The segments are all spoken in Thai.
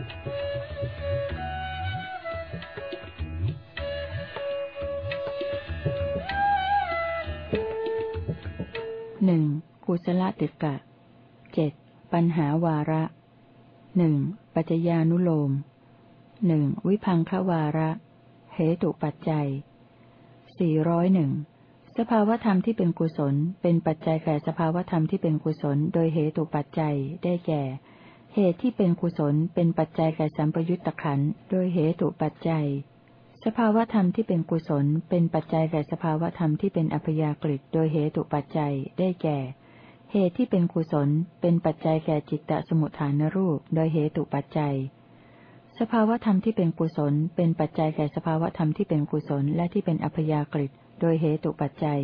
หนึ่งกุศลติกะเจ็ดปัญหาวาระหนึ่งปัจจญานุโลมหนึ่งวิพังควาระ เหตุปัจจัยสี่ร้อยหนึ่งสภาวธรรมที่เป็นกุศล เป็นปัจจัยแก่สภาวธรรมที่เป็นกุศล โดยเหตุปัจจัยได้แก่ เหตุที่เป็นกุศลเป็นปัจจัยแก่สัมปยุตตะขันโดยเหตุปัจจัย สภาวธรรมที่เป็นกุศลเป็นปัจจัยแก่สภาวธรรมที่เป็นอัพยากฤิโดยเหตุปัจจัยได้แก่ เหตุที่เป็นกุศลเป็นปัจจัยแก่จิตตสมุทฐานรูป โดยเหตุปัจจัย สภาวธรรมที่เป็นกุศลเป็นปัจจัยแก่สภาวธรรมที่เป็นกุศลและที่เป็นอัพยากฤิโดยเหตุปัจจัย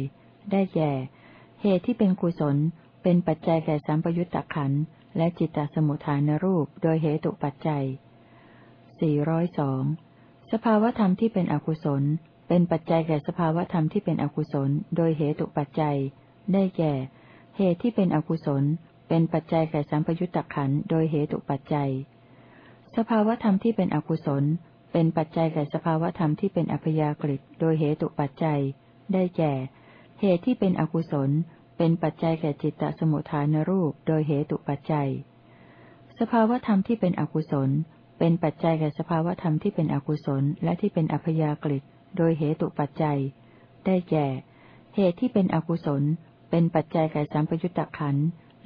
ได้แก่ เหตุที่เป็นกุศลเป็นปัจจัยแก่สัมปยุตตะขัน และจิตตสมุทฐานรูปโดยเหตุปัจจัย 402 สภาวธรรมที่เป็นอกุศล เป็นปัจจัยแก่สภาวธรรมที่เป็นอกุศล โดยเหตุปัจจัย ได้แก่ เหตุที่เป็นอกุศล เป็นปัจจัยแก่สัมปยุตตะขันโดยเหตุปัจจัย สภาวธรรมที่เป็นอกุศล เป็นปัจจัยแก่สภาวธรรมที่เป็นอัพยากฤิโดยเหตุปัจจัย ได้แก่ เหตุที่เป็นอกุศล เป็นปัจจัยแก่จิตตสมุทฐานรูปโดยเหตุปัจจัย สภาวธรรมที่เป็นอกุศล เป็นปัจจัยแก่สภาวธรรมที่เป็นอกุศลและที่เป็นอัพยากฤิโดยเหตุปัจจัย ได้แก่ เหตุที่เป็นอกุศล เป็นปัจจัยแก่สัมปยุตตะขัน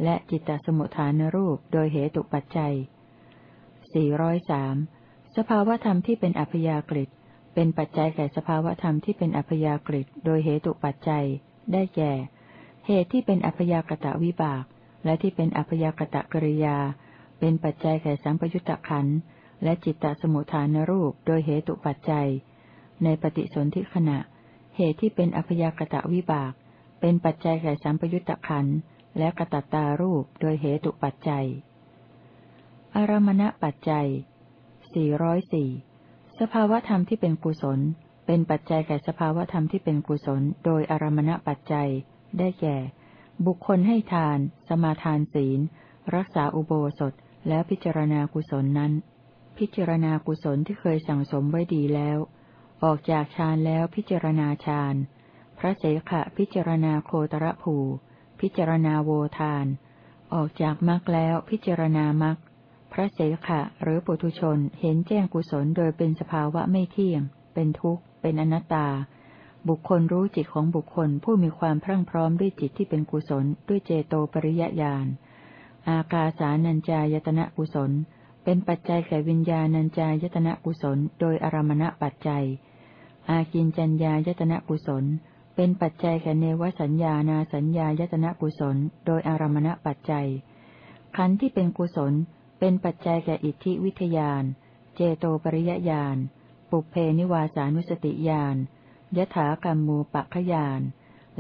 และจิตตสมุทฐานรูปโดยเหตุปัจจัย 403 สภาวธรรมที่เป็นอัพยากฤิเป็นปัจจัยแก่สภาวธรรมที่เป็นอัพยากฤิโดยเหตุปัจจัย ได้แก่ เหตุที่เป็นอัพยากตะวิบาก และที่เป็นอัพยากตะกริยา เป็นปัจจัยแก่สัมปยุตตะขันและจิตตสมุทฐานรูปโดยเหตุปัจจัย ในปฏิสนธิขณะ เหตุที่เป็นอัพยากตะวิบาก เป็นปัจจัยแก่สัมปยุตตะขันและกตัตตารูปโดยเหตุปัจจัย อารมณปัจจัย 404 สภาวธรรมที่เป็นกุศล เป็นปัจจัยแก่สภาวธรรมที่เป็นกุศล โดยอารมณปัจจัย ได้แก่ บุคคลให้ทาน สมาทานศีล รักษาอุโบสถ แล้วพิจารณากุศลนั้น พิจารณากุศลที่เคยสั่งสมไว้ดีแล้ว ออกจากฌานแล้วพิจารณาฌาน พระเสขะพิจารณาโคตรภู พิจารณาโวทาน ออกจากมรรคแล้วพิจารณามรรค พระเสขะหรือปุถุชนเห็นแจ้งกุศลโดยเป็นสภาวะไม่เที่ยง เป็นทุกข์ เป็นอนัตตา บุคคลรู้จิตของบุคคลผู้มีความพรั่งพร้อมด้วยจิตที่เป็นกุศล ด้วยเจโตปริยญาณ อากาสานัญจายตนะกุศล เป็นปัจจัยแก่วิญญาณัญจายตนะกุศล โดยอารมณปัจจัย อากินจัญญายตนะกุศล เป็นปัจจัยแก่เนวสัญญานาสัญญายตนะกุศล โดยอารมณปัจจัย ขันธ์ที่เป็นกุศล เป็นปัจจัยแก่อิทธิวิทยาน เจโตปริยญาณ ปุเพนิวาสานุสติญาณ ยถากรรมูปัคยาน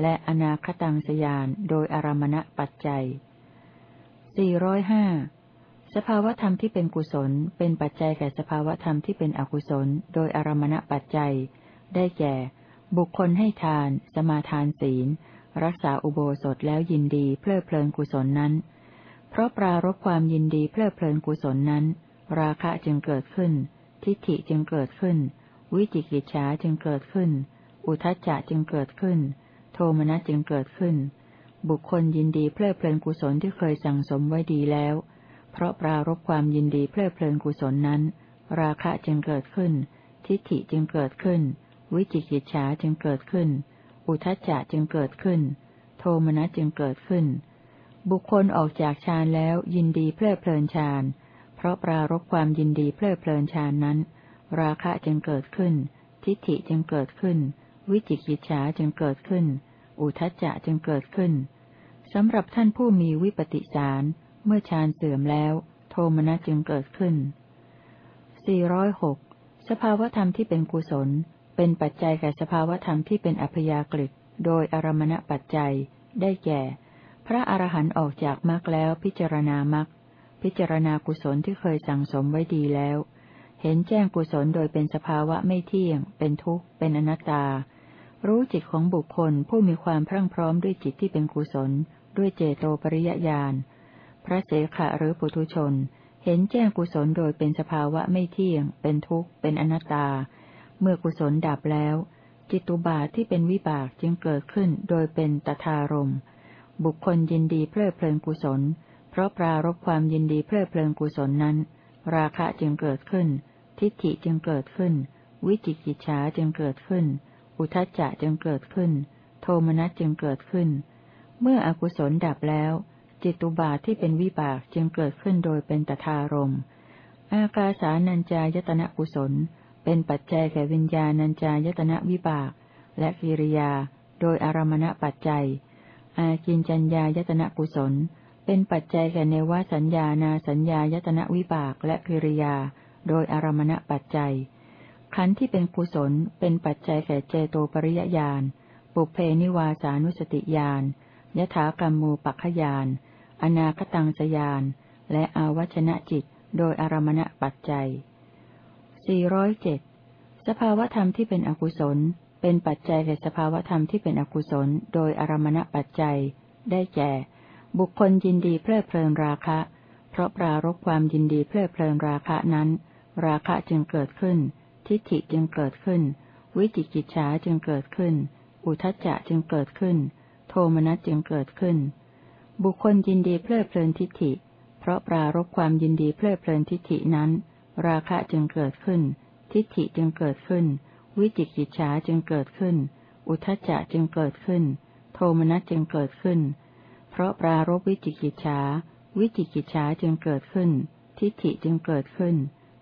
และอนาคตังสยานโดยอารมณปัจจัย 405 สภาวธรรมที่เป็นกุศล เป็นปัจจัยแก่สภาวธรรมที่เป็นอกุศล โดยอารมณปัจจัย ได้แก่ บุคคลให้ทาน สมาทานศีล รักษาอุโบสถแล้วยินดีเพลิดเพลินกุศลนั้น เพราะปรารบความยินดีเพลิดเพลินกุศลนั้น ราคะจึงเกิดขึ้น ทิฏฐิจึงเกิดขึ้น วิจิกิจฉาจึงเกิดขึ้น อุทจจะจึงเกิดขึ้น โทมนัสจึงเกิดขึ้น บุคคลยินดีเพลิดเพลินกุศลที่เคยสั่งสมไว้ดีแล้ว เพราะปรารบความยินดีเพลิดเพลินกุศลนั้น ราคะจึงเกิดขึ้น ทิฏฐิจึงเกิดขึ้น วิจิกิจฉาจึงเกิดขึ้น อุทจจะจึงเกิดขึ้น โทมนัสจึงเกิดขึ้น บุคคลออกจากฌานแล้วยินดีเพลิดเพลินฌาน เพราะปรารบความยินดีเพลิดเพลินฌานนั้น ราคะจึงเกิดขึ้น ทิฏฐิจึงเกิดขึ้น วิจิกิจฉาจึงเกิดขึ้น อุทจจะจึงเกิดขึ้นสำหรับท่านผู้มีวิปติสาร เมื่อฌานเสื่อมแล้ว โทมนัสจึงเกิดขึ้น 406 สภาวธรรมที่เป็นกุศล เป็นปัจจัยแก่สภาวธรรมที่เป็นอัพยากฤิโดยอารมณปัจจัย ได้แก่ พระอรหันต์ออกจากมรรคแล้วพิจารณามรรค พิจารณากุศลที่เคยสั่งสมไว้ดีแล้ว เห็นแจ้งกุศลโดยเป็นสภาวะไม่เที่ยง เป็นทุกข์ เป็นอนัตตา รู้จิตของบุคคลผู้มีความพรั่งพร้อมด้วยจิตที่เป็นกุศล ด้วยเจโตปริยญาณ พระเสขะหรือปุถุชน เห็นแจ้งกุศลโดยเป็นสภาวะไม่เที่ยง เป็นทุกข์ เป็นอนัตตา เมื่อกุศลดับแล้ว จิตุบาทที่เป็นวิบากจึงเกิดขึ้นโดยเป็นตถารมบุคคลยินดีเพลิดเพลินกุศล เพราะปรารบความยินดีเพลิดเพลินกุศลนั้น ราคะจึงเกิดขึ้น ทิฏฐิจึงเกิดขึ้น วิจิกิจฉาจึงเกิดขึ้น อุทจจะจึงเกิดขึ้น โทมนัสจึงเกิดขึ้น เมื่ออกุศลดับแล้ว จิตุบาทที่เป็นวิบากจึงเกิดขึ้นโดยเป็นตถารมอากาสานัญจายตนะกุศล เป็นปัจจัยแก่วิญญาณัญจายตนะวิบาก และกิริยา โดยอารมณปัจจัย อากินจัญญายตนะกุศล เป็นปัจจัยแก่เนวสัญญานาสัญญายตนะวิบากและกิริยา โดยอารมณปัจจัย ขันธ์ที่เป็นกุศลเป็นปัจจัยแก่เจโตปริยญาณ ปุเพนิวาสานุสติญาณ ยถากรรมูปัคขยาน อนาคตังสยาน และอาวัชนะจิตโดยอารมณปัจจัย 407 สภาวธรรมที่เป็นอกุศล เป็นปัจจัยแก่สภาวธรรมที่เป็นอกุศล โดยอารมณปัจจัย ได้แก่ บุคคลยินดีเพลิดเพลินราคะ เพราะปรารบความยินดีเพลิดเพลินราคะนั้น ราคะจึงเกิดขึ้น ทิฏฐิจึงเกิดขึ้น วิจิกิจฉาจึงเกิดขึ้น อุทจจะจึงเกิดขึ้น โทมนัสจึงเกิดขึ้น บุคคลยินดีเพลิดเพลินทิฏฐิ เพราะปรารบความยินดีเพลิดเพลินทิฏฐินั้น ราคะจึงเกิดขึ้น ทิฏฐิจึงเกิดขึ้น วิจิกิจฉาจึงเกิดขึ้น อุทจจะจึงเกิดขึ้น โทมนัสจึงเกิดขึ้น เพราะปรารบวิจิกิจฉาวิจิกิจฉาจึงเกิดขึ้น ทิฏฐิจึงเกิดขึ้น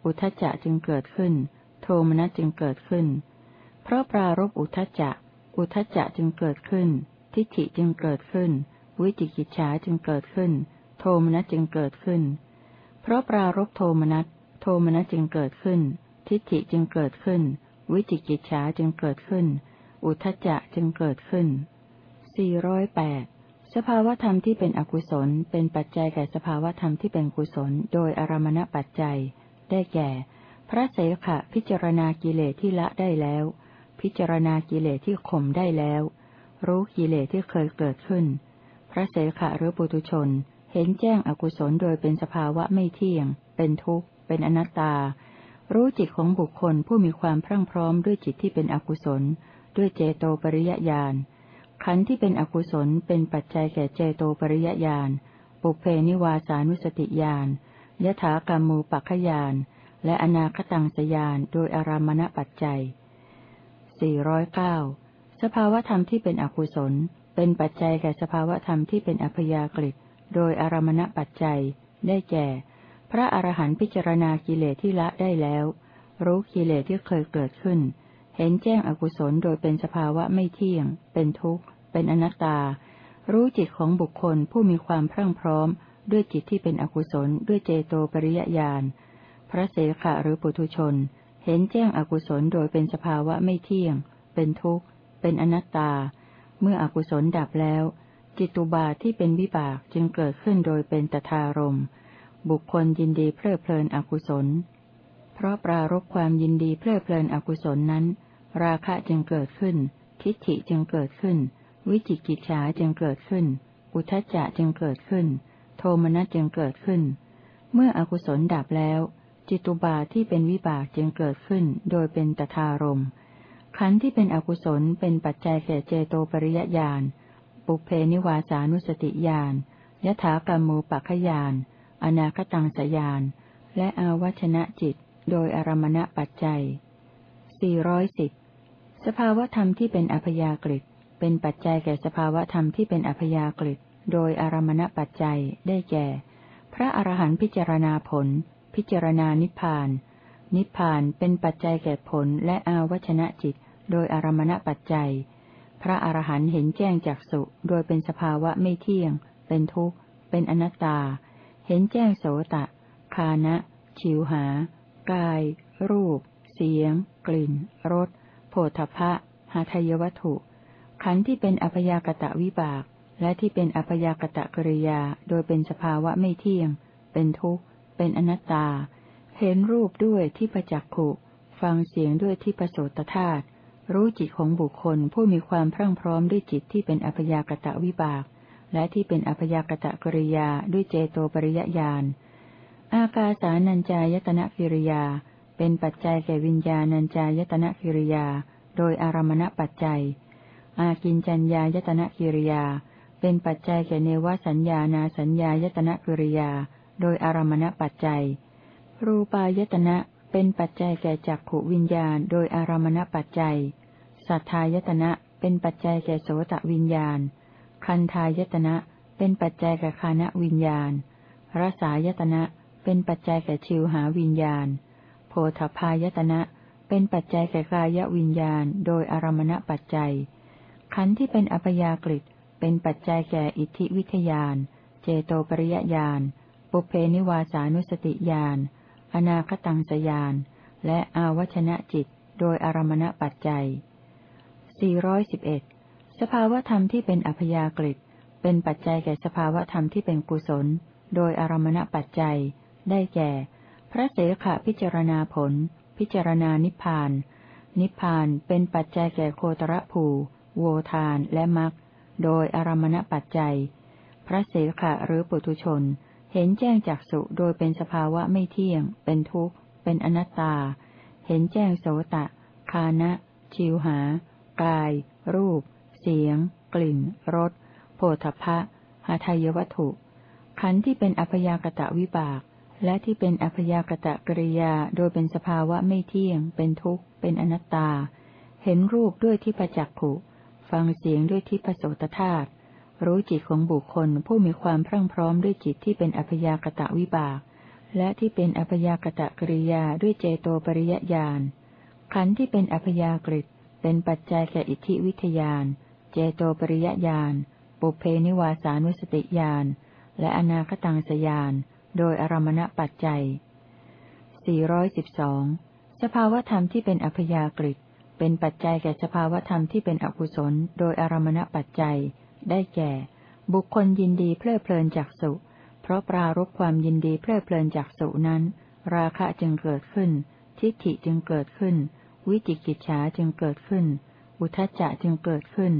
อุทจจะจึงเกิดขึ้นโทมนัสจึงเกิดขึ้น เพราะปรารบอุทจจะ อุทจจะจึงเกิดขึ้น ทิฏฐิจึงเกิดขึ้น วิจิกิจฉาจึงเกิดขึ้น โทมนัสจึงเกิดขึ้น เพราะปรารบโทมนัส โทมนัสจึงเกิดขึ้น ทิฏฐิจึงเกิดขึ้น วิจิกิจฉาจึงเกิดขึ้น อุทจจะจึงเกิดขึ้น 408 สภาวธรรมที่เป็นอกุศลเป็นปัจจัยแก่สภาวธรรมที่เป็นกุศล โดยอารมณปัจจัย ได้แก่ พระเสขะพิจารณากิเลสที่ละได้แล้ว พิจารณากิเลสที่ข่มได้แล้ว รู้กิเลสที่เคยเกิดขึ้น พระเสขะหรือปุถุชน เห็นแจ้งอกุศลโดยเป็นสภาวะไม่เที่ยง เป็นทุกข์ เป็นอนัตตา รู้จิตของบุคคลผู้มีความพรั่งพร้อมด้วยจิตที่เป็นอกุศล ด้วยเจโตปริยญาณขันธ์ที่เป็นอกุศลเป็นปัจจัยแก่เจโตปริยญาณปุเพนิวาสานุสติญาณยถากรรมูปัคขยาน และอนาคตังสยานโดยอารามณปัจจัย 409 สภาวธรรมที่เป็นอกุศล เป็นปัจจัยแก่สภาวธรรมที่เป็นอัพยากฤิโดยอารามณปัจจัย ได้แก่ พระอรหันต์พิจารณากิเลสที่ละได้แล้ว รู้กิเลสที่เคยเกิดขึ้น เห็นแจ้งอกุศลโดยเป็นสภาวะไม่เที่ยง เป็นทุกข์ เป็นอนัตตา รู้จิตของบุคคลผู้มีความพรั่งพร้อม ด้วยจิตที่เป็นอกุศล ด้วยเจโตปริยญาณ พระเสขะหรือปุถุชน เห็นแจ้งอกุศลโดยเป็นสภาวะไม่เที่ยง เป็นทุกข์ เป็นอนัตตา เมื่ออกุศลดับแล้ว จิตุบาทที่เป็นวิบากจึงเกิดขึ้นโดยเป็นตทารมบุคคลยินดีเพลิดเพลินอกุศล เพราะปรารบความยินดีเพลิดเพลินอกุศลนั้น ราคะจึงเกิดขึ้น ทิฏฐิจึงเกิดขึ้น วิจิกิจฉาจึงเกิดขึ้น อุทจจะจึงเกิดขึ้น โทมนัสจึงเกิดขึ้น เมื่ออกุศลดับแล้ว จิตุบาทที่เป็นวิบากจึงเกิดขึ้นโดยเป็นตทารมขันธ์ที่เป็นอกุศลเป็นปัจจัยแก่เจโตปริยญาณ ปุเพนิวาสานุสติญาณยถากรรมูปัคยาน อนาคตังสยาน และอาวัชนะจิต โดยอารมณปัจจัย 410 สภาวธรรมที่เป็นอัพยากฤิเป็นปัจจัยแก่สภาวธรรมที่เป็นอัพยากฤิโดยอารมณปัจจัยได้แก่ พระอรหันต์พิจารณาผล พิจารณานิพพาน นิพพานเป็นปัจจัยแก่ผลและอาวัชนะจิต โดยอารมณปัจจัย พระอรหันต์เห็นแจ้งจากสุโดยเป็นสภาวะไม่เที่ยง เป็นทุกข์ เป็นอนัตตา เห็นแจ้งโสตะ คานะ ชิวหา กาย รูป เสียง กลิ่น รส โผฏฐะหาทยวัตถุ ขันธ์ที่เป็นอพยากตะวิบาก และที่เป็นอพยากตะกริยา โดยเป็นสภาวะไม่เที่ยง เป็นทุกข์ เป็นอนัตตา เห็นรูปด้วยที่ประจักขุ ฟังเสียงด้วยที่ประโสตธาตุ รู้จิตของบุคคลผู้มีความพรั่งพร้อมด้วยจิตที่เป็นอัพยากตะวิบาก และที่เป็นอัพยากตะกริยาด้วยเจโตปริยญาณ อากาสานัญจายตนะกิริยา เป็นปัจจัยแก่วิญญาณัญจายตนะกิริยา โดยอารมณปัจจัย อากินจัญญายตนะกิริยา เป็นปัจจัยแก่เนวสัญญานาสัญญายตนะกิริยา โดยอารมณปัจจัย รูปายตนะเป็นปัจจัยแก่จักขวิญญาณ โดยอารมณปัจจัย สัทธายตนะเป็นปัจจัยแก่โสตวิญญาณ คันทายตนะเป็นปัจจัยแก่คานวิญญาณ รสายตนะเป็นปัจจัยแก่ชิวหาวิญญาณ โพธพายตนะเป็นปัจจัยแก่กายวิญญาณ โดยอารมณปัจจัย ขันธ์ที่เป็นอัพยากฤิเป็นปัจจัยแก่อิทธิวิทยาน เจโตปริยญาณ ปุเพนิวาสานุสติญาณ อนาคตังสยาน และอาวชนะจิต โดยอารมณปัจจัย 411 สภาวธรรมที่เป็นอัพยากฤิเป็นปัจจัยแก่สภาวธรรมที่เป็นกุศล โดยอารมณปัจจัย ได้แก่ พระเสขะพิจารณาผล พิจารณานิพพาน นิพพานเป็นปัจจัยแก่โคตรภู โวทานและมรรค โดยอารมณปัจจัย พระเสขะหรือปุถุชน เห็นแจ้งจากสุโดยเป็นสภาวะไม่เที่ยง เป็นทุกข์ เป็นอนัตตา เห็นแจ้งโสตะ คานะ ชิวหา กาย รูป เสียง กลิ่น รส โผฏฐะหาทายวัตถุ ขันธ์ที่เป็นอัพยากตะวิบาก และที่เป็นอัพยากตะกริยา โดยเป็นสภาวะไม่เที่ยง เป็นทุกข์ เป็นอนัตตา เห็นรูปด้วยที่ประจักขุ ฟังเสียงด้วยที่ประโสตธาตุ รู้จิตของบุคคลผู้มีความพรั่งพร้อมด้วยจิตที่เป็นอัพยากตะวิบาก และที่เป็นอัพยากตะกริยาด้วยเจโตปริยญาณขันธ์ที่เป็นอัพยากฤิเป็นปัจจัยแก่อิทธิวิทยาน เจโตปริยญาณ ปุเพนิวาสานุสติญาณ และอนาคตังสยาน โดยอารมณปัจจัย 412 สภาวธรรมที่เป็นอัพยากฤิเป็นปัจจัยแก่สภาวธรรมที่เป็นอกุศล โดยอารมณปัจจัย ได้แก่ บุคคลยินดีเพลิดเพลินจากสุ เพราะปรารบความยินดีเพลิดเพลินจากสุนั้น ราคะจึงเกิดขึ้น ทิฏฐิจึงเกิดขึ้น วิจิกิจฉาจึงเกิดขึ้น อุทจจะจึงเกิดขึ้น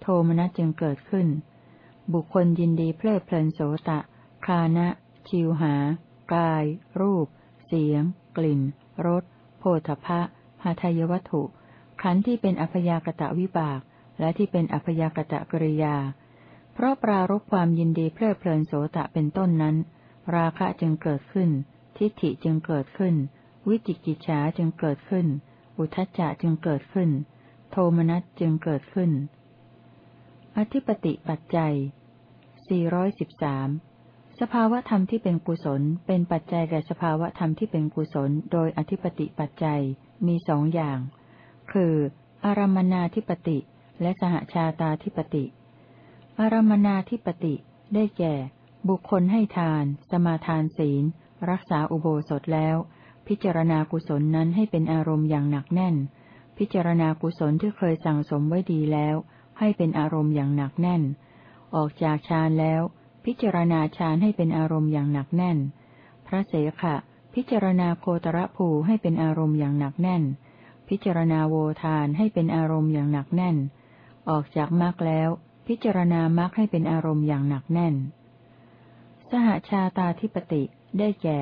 โทมนัสจึงเกิดขึ้น บุคคลยินดีเพลิดเพลินโสตะคานะ ชิวหา กาย รูป เสียง กลิ่น รสโผฏฐะหาทายวัตถุ ขันธ์ที่เป็นอัพยากตะวิบาก และที่เป็นอัพยากตะกริยา เพราะปรารบความยินดีเพลิดเพลินโสตะเป็นต้นนั้น ราคะจึงเกิดขึ้น ทิฏฐิจึงเกิดขึ้น วิจิกิจฉาจึงเกิดขึ้น อุทจจะจึงเกิดขึ้น โทมนัสจึงเกิดขึ้น อธิปติปัจจัย 413 สภาวธรรมที่เป็นกุศล เป็นปัจจัยแก่สภาวธรรมที่เป็นกุศล โดยอธิปติปัจจัยมีสองอย่าง คือ อารมนาธิปติ และสหชาตาธิปติ อารมนาธิปติ ได้แก่ บุคคลให้ทาน สมาทานศีล รักษาอุโบสถแล้ว พิจารณากุศลนั้นให้เป็นอารมณ์อย่างหนักแน่น พิจารณากุศลที่เคยสั่งสมไว้ดีแล้ว ให้เป็นอารมณ์อย่างหนักแน่น ออกจากฌานแล้ว พิจารณาฌานให้เป็นอารมณ์อย่างหนักแน่น พระเสขะพิจารณาโคตรภูให้เป็นอารมณ์อย่างหนักแน่น พิจารณาโวทานให้เป็นอารมณ์อย่างหนักแน่น ออกจากมรรคแล้ว พิจารณามรรคให้เป็นอารมณ์อย่างหนักแน่น สหชาตาธิปติได้แก่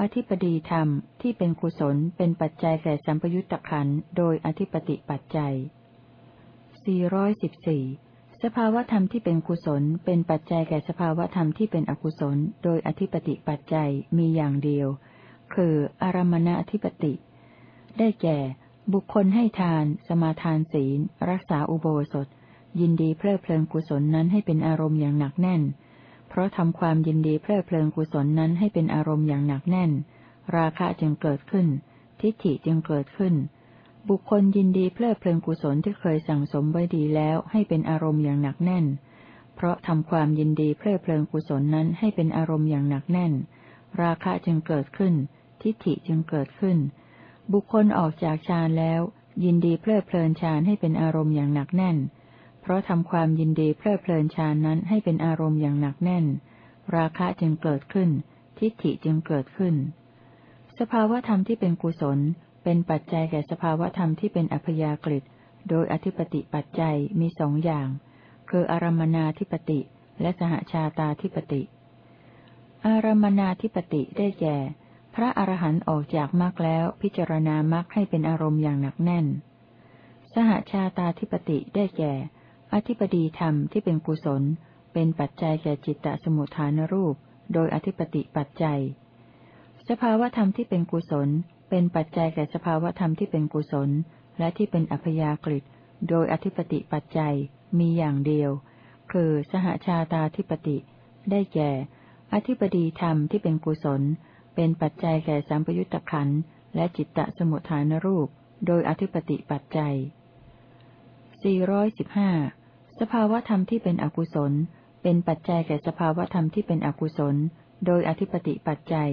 อธิปดีธรรมที่เป็นกุศลเป็นปัจจัยแก่สัมปยุตตะขันโดยอธิปติปัจจัย 414 สภาวธรรมที่เป็นกุศลเป็นปัจจัยแก่สภาวธรรมที่เป็นอกุศล โดยอธิปติปัจจัยมีอย่างเดียว คืออารมณอธิปติ ได้แก่ บุคคลให้ทาน สมาทานศีล รักษาอุโบสถ ยินดีเพลิดเพลินกุศลนั้นให้เป็นอารมณ์อย่างหนักแน่น เพราะทำความยินดีเพลิดเพลินกุศลนั้นให้เป็นอารมณ์อย่างหนักแน่น ราคะจึงเกิดขึ้น ทิฏฐิจึงเกิดขึ้น บุคคลยินดีเพลิดเพลินกุศลที่เคยสั่งสมไว้ดีแล้วให้เป็นอารมณ์อย่างหนักแน่น เพราะทำความยินดีเพลิดเพลินกุศลนั้นให้เป็นอารมณ์อย่างหนักแน่น ราคะจึงเกิดขึ้น ทิฏฐิจึงเกิดขึ้น บุคคลออกจากฌานแล้ว ยินดีเพลิดเพลินฌานให้เป็นอารมณ์อย่างหนักแน่น เพราะทำความยินดีเพลิดเพลินฌานนั้นให้เป็นอารมณ์อย่างหนักแน่น ราคะจึงเกิดขึ้น ทิฏฐิจึงเกิดขึ้น สภาวธรรมที่เป็นกุศล เป็นปัจจัยแก่สภาวธรรมที่เป็นอัพยากฤิโดยอธิปติปัจจัยมีสองอย่าง คืออารมนาธิปติและสหชาตาธิปติ อารมนาธิปติได้แก่ พระอรหันต์ออกจากมรรคแล้วพิจารณามรรคให้เป็นอารมณ์อย่างหนักแน่น สหชาตาธิปติได้แก่ อธิปดีธรรมที่เป็นกุศล เป็นปัจจัยแก่จิตตสมุทฐานรูป โดยอธิปติปัจจัย สภาวธรรมที่เป็นกุศล เป็นปัจจัยแก่สภาวธรรมที่เป็นกุศล และที่เป็นอัพยากฤิโดยอธิปติปัจจัยมีอย่างเดียว คือสหชาตาธิปติ ได้แก่ อธิปดีธรรมที่เป็นกุศล เป็นปัจจัยแก่สัมปยุตตะขันและจิตตะสมุทฐานรูป โดยอธิปติปัจจัย 415 สภาวธรรมที่เป็นอกุศล เป็นปัจจัยแก่สภาวธรรมที่เป็นอกุศล โดยอธิปติปัจจัย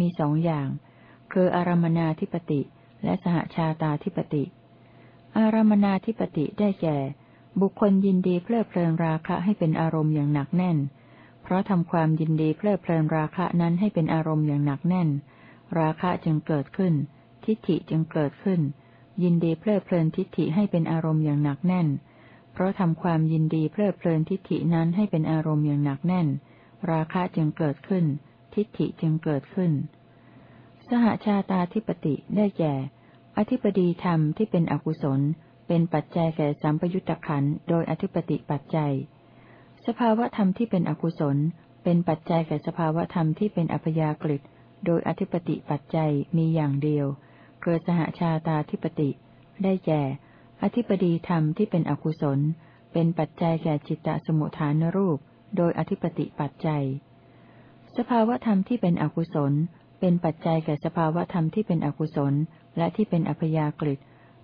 มีสองอย่าง คืออารมนาธิปติ และสหชาตาธิปติ อารมนาธิปติได้แก่ บุคคลยินดีเพลิดเพลินราคะให้เป็นอารมณ์อย่างหนักแน่น เพราะทำความยินดีเพลิดเพลินราคะนั้นให้เป็นอารมณ์อย่างหนักแน่น ราคะจึงเกิดขึ้น ทิฏฐิจึงเกิดขึ้น ยินดีเพลิดเพลินทิฏฐิให้เป็นอารมณ์อย่างหนักแน่น เพราะทำความยินดีเพลิดเพลินทิฏฐินั้นให้เป็นอารมณ์อย่างหนักแน่น ราคะจึงเกิดขึ้น ทิฏฐิจึงเกิดขึ้น สหชาตาธิปติได้แก่ อธิปดีธรรมที่เป็นอกุศล เป็นปัจจัยแก่สัมปยุตตะขันโดยอธิปติปัจจัย สภาวธรรมที่เป็นอกุศล เป็นปัจจัยแก่สภาวธรรมที่เป็นอัพยากฤิโดยอธิปติปัจจัยมีอย่างเดียว เกิดสหชาตาธิปติ ได้แก่ อธิปดีธรรมที่เป็นอกุศล เป็นปัจจัยแก่จิตตสมุทฐานรูป โดยอธิปติปัจจัย สภาวธรรมที่เป็นอกุศล เป็นปัจจัยแก่สภาวธรรมที่เป็นอกุศล และที่เป็นอัพยากฤิ